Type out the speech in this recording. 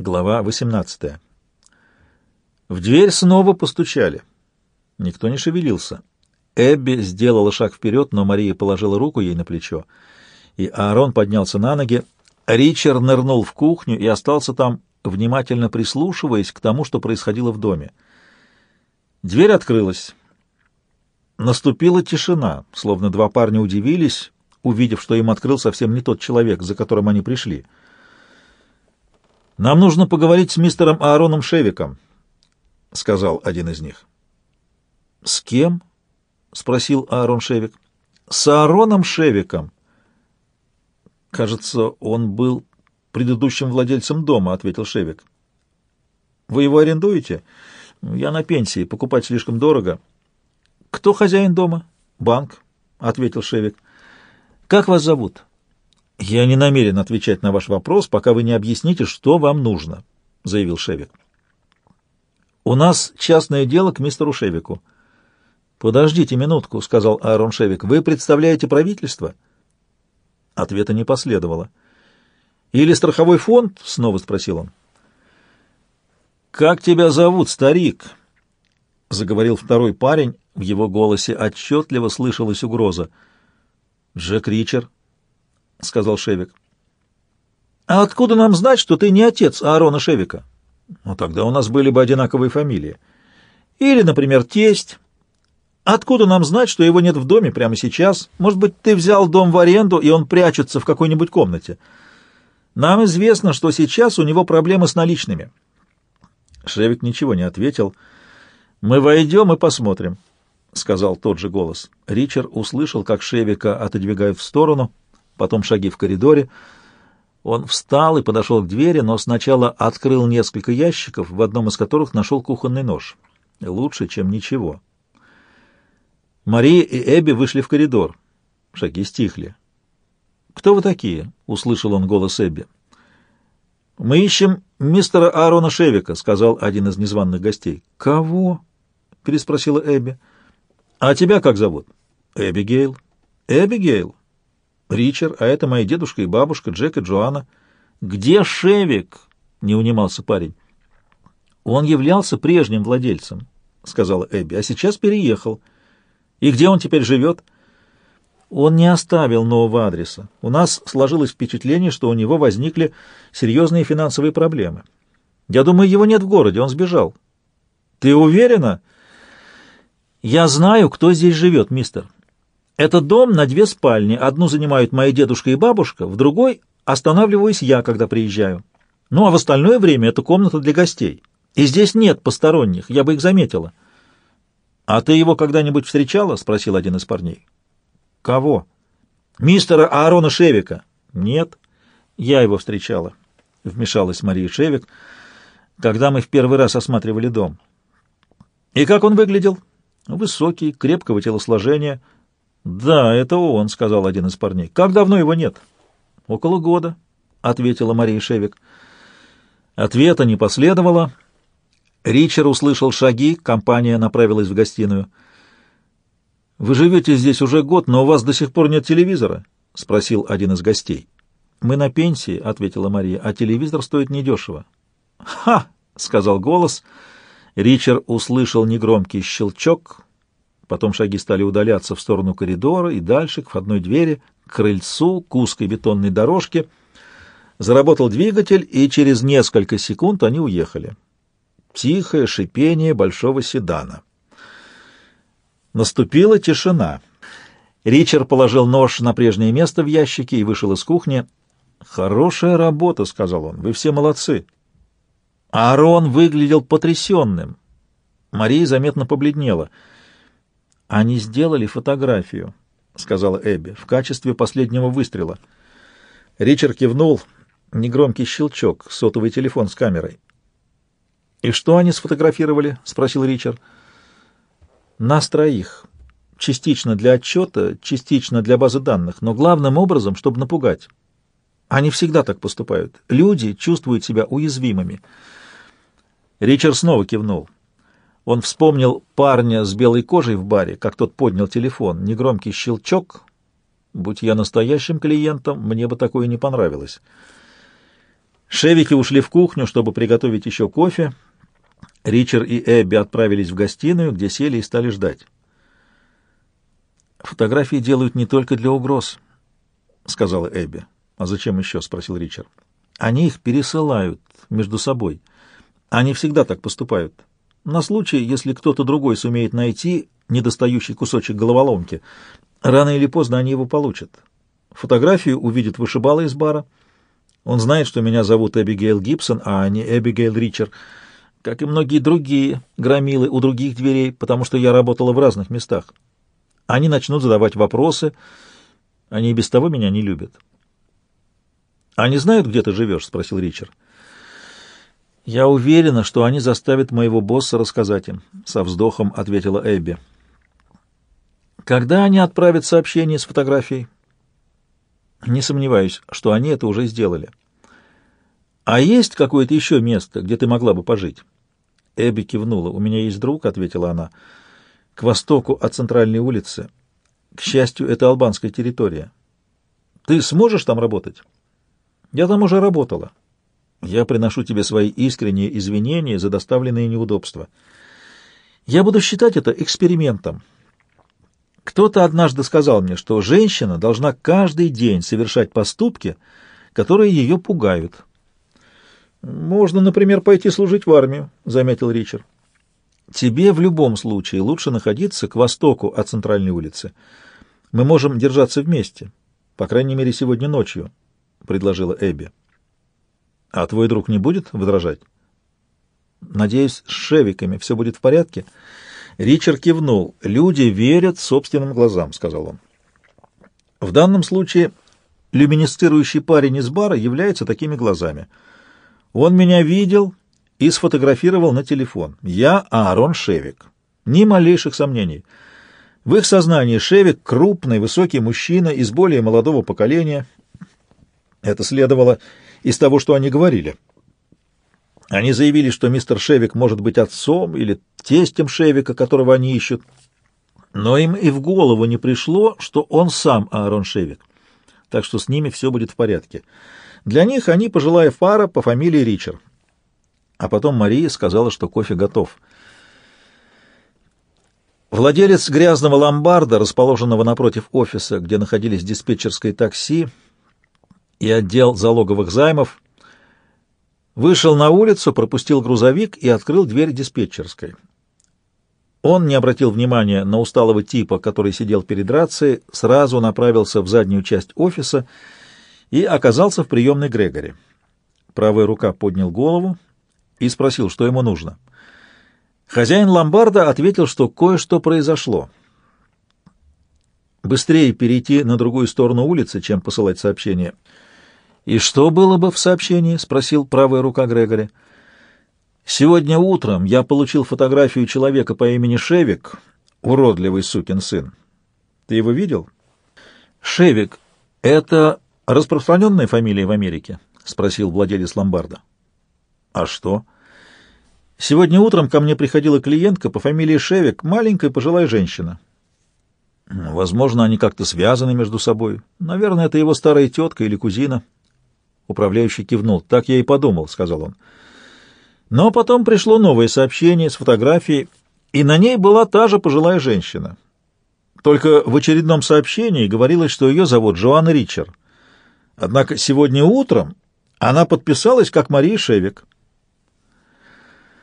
Глава 18. В дверь снова постучали. Никто не шевелился. Эбби сделала шаг вперед, но Мария положила руку ей на плечо, и Аарон поднялся на ноги. Ричард нырнул в кухню и остался там, внимательно прислушиваясь к тому, что происходило в доме. Дверь открылась. Наступила тишина, словно два парня удивились, увидев, что им открыл совсем не тот человек, за которым они пришли. «Нам нужно поговорить с мистером Аароном Шевиком», — сказал один из них. «С кем?» — спросил Аарон Шевик. «С Аароном Шевиком». «Кажется, он был предыдущим владельцем дома», — ответил Шевик. «Вы его арендуете?» «Я на пенсии, покупать слишком дорого». «Кто хозяин дома?» «Банк», — ответил Шевик. «Как вас зовут?» «Я не намерен отвечать на ваш вопрос, пока вы не объясните, что вам нужно», — заявил Шевик. «У нас частное дело к мистеру Шевику». «Подождите минутку», — сказал Аарон Шевик. «Вы представляете правительство?» Ответа не последовало. «Или страховой фонд?» — снова спросил он. «Как тебя зовут, старик?» — заговорил второй парень. В его голосе отчетливо слышалась угроза. «Джек Ричер», — сказал Шевик. «А откуда нам знать, что ты не отец Аарона Шевика?» «Ну, тогда у нас были бы одинаковые фамилии. Или, например, тесть». Откуда нам знать, что его нет в доме прямо сейчас? Может быть, ты взял дом в аренду, и он прячется в какой-нибудь комнате? Нам известно, что сейчас у него проблемы с наличными. Шевик ничего не ответил. Мы войдем и посмотрим, — сказал тот же голос. Ричард услышал, как Шевика отодвигают в сторону, потом шаги в коридоре. Он встал и подошел к двери, но сначала открыл несколько ящиков, в одном из которых нашел кухонный нож. Лучше, чем ничего. Мария и Эбби вышли в коридор. Шаги стихли. «Кто вы такие?» — услышал он голос Эбби. «Мы ищем мистера Аарона Шевика», — сказал один из незваных гостей. «Кого?» — переспросила Эбби. «А тебя как зовут?» «Эбигейл». «Эбигейл?» «Ричард, а это мои дедушка и бабушка, Джек и Джоанна». «Где Шевик?» — не унимался парень. «Он являлся прежним владельцем», — сказала Эбби, — «а сейчас переехал». И где он теперь живет? Он не оставил нового адреса. У нас сложилось впечатление, что у него возникли серьезные финансовые проблемы. Я думаю, его нет в городе, он сбежал. Ты уверена? Я знаю, кто здесь живет, мистер. Это дом на две спальни. Одну занимают мои дедушка и бабушка, в другой останавливаюсь я, когда приезжаю. Ну, а в остальное время это комната для гостей. И здесь нет посторонних, я бы их заметила. «А ты его когда-нибудь встречала?» — спросил один из парней. «Кого?» «Мистера Аарона Шевика». «Нет, я его встречала», — вмешалась Мария Шевик, когда мы в первый раз осматривали дом. «И как он выглядел?» «Высокий, крепкого телосложения». «Да, это он», — сказал один из парней. «Как давно его нет?» «Около года», — ответила Мария Шевик. Ответа не последовало. Ричард услышал шаги, компания направилась в гостиную. «Вы живете здесь уже год, но у вас до сих пор нет телевизора?» — спросил один из гостей. «Мы на пенсии», — ответила Мария, — «а телевизор стоит недешево». «Ха!» — сказал голос. Ричард услышал негромкий щелчок, потом шаги стали удаляться в сторону коридора и дальше, к входной двери, к крыльцу, к узкой бетонной дорожке. Заработал двигатель, и через несколько секунд они уехали тихое шипение большого седана. Наступила тишина. Ричард положил нож на прежнее место в ящике и вышел из кухни. «Хорошая работа», — сказал он, — «вы все молодцы». Аарон выглядел потрясенным. Мария заметно побледнела. «Они сделали фотографию», — сказала Эбби, — «в качестве последнего выстрела». Ричард кивнул. Негромкий щелчок, сотовый телефон с камерой. «И что они сфотографировали?» — спросил Ричард. «Нас троих. Частично для отчета, частично для базы данных, но главным образом, чтобы напугать. Они всегда так поступают. Люди чувствуют себя уязвимыми». Ричард снова кивнул. Он вспомнил парня с белой кожей в баре, как тот поднял телефон. Негромкий щелчок. Будь я настоящим клиентом, мне бы такое не понравилось. Шевики ушли в кухню, чтобы приготовить еще кофе. Ричард и Эбби отправились в гостиную, где сели и стали ждать. «Фотографии делают не только для угроз», — сказала Эбби. «А зачем еще?» — спросил Ричард. «Они их пересылают между собой. Они всегда так поступают. На случай, если кто-то другой сумеет найти недостающий кусочек головоломки, рано или поздно они его получат. Фотографию увидит вышибала из бара. Он знает, что меня зовут Эбигейл Гибсон, а не Эбигейл Ричард, как и многие другие громилы у других дверей, потому что я работала в разных местах. Они начнут задавать вопросы. Они и без того меня не любят. «Они знают, где ты живешь?» — спросил Ричард. «Я уверена, что они заставят моего босса рассказать им», — со вздохом ответила Эбби. «Когда они отправят сообщение с фотографией?» «Не сомневаюсь, что они это уже сделали». «А есть какое-то еще место, где ты могла бы пожить?» Эбби кивнула. «У меня есть друг», — ответила она, — «к востоку от центральной улицы. К счастью, это албанская территория. Ты сможешь там работать?» «Я там уже работала. Я приношу тебе свои искренние извинения за доставленные неудобства. Я буду считать это экспериментом. Кто-то однажды сказал мне, что женщина должна каждый день совершать поступки, которые ее пугают. «Можно, например, пойти служить в армию», — заметил Ричард. «Тебе в любом случае лучше находиться к востоку от центральной улицы. Мы можем держаться вместе, по крайней мере, сегодня ночью», — предложила Эбби. А твой друг не будет возражать? Надеюсь, с шевиками все будет в порядке. Ричард кивнул. Люди верят собственным глазам, сказал он. В данном случае люминесцирующий парень из бара является такими глазами. Он меня видел и сфотографировал на телефон. Я Аарон Шевик. Ни малейших сомнений. В их сознании Шевик — крупный, высокий мужчина из более молодого поколения. Это следовало из того, что они говорили. Они заявили, что мистер Шевик может быть отцом или тестем Шевика, которого они ищут. Но им и в голову не пришло, что он сам Аарон Шевик. Так что с ними все будет в порядке. Для них они пожилая пара по фамилии Ричард. А потом Мария сказала, что кофе готов. Владелец грязного ломбарда, расположенного напротив офиса, где находились диспетчерское такси, и отдел залоговых займов, вышел на улицу, пропустил грузовик и открыл дверь диспетчерской. Он не обратил внимания на усталого типа, который сидел перед рацией, сразу направился в заднюю часть офиса и оказался в приемной Грегори. Правая рука поднял голову и спросил, что ему нужно. Хозяин ломбарда ответил, что кое-что произошло. Быстрее перейти на другую сторону улицы, чем посылать сообщение — «И что было бы в сообщении?» — спросил правая рука Грегори. «Сегодня утром я получил фотографию человека по имени Шевик, уродливый сукин сын. Ты его видел?» «Шевик — это распространенная фамилия в Америке?» — спросил владелец ломбарда. «А что?» «Сегодня утром ко мне приходила клиентка по фамилии Шевик, маленькая пожилая женщина». «Возможно, они как-то связаны между собой. Наверное, это его старая тетка или кузина». Управляющий кивнул. «Так я и подумал», — сказал он. Но потом пришло новое сообщение с фотографией, и на ней была та же пожилая женщина. Только в очередном сообщении говорилось, что ее зовут Жоанна Ричард. Однако сегодня утром она подписалась как Мария Шевик.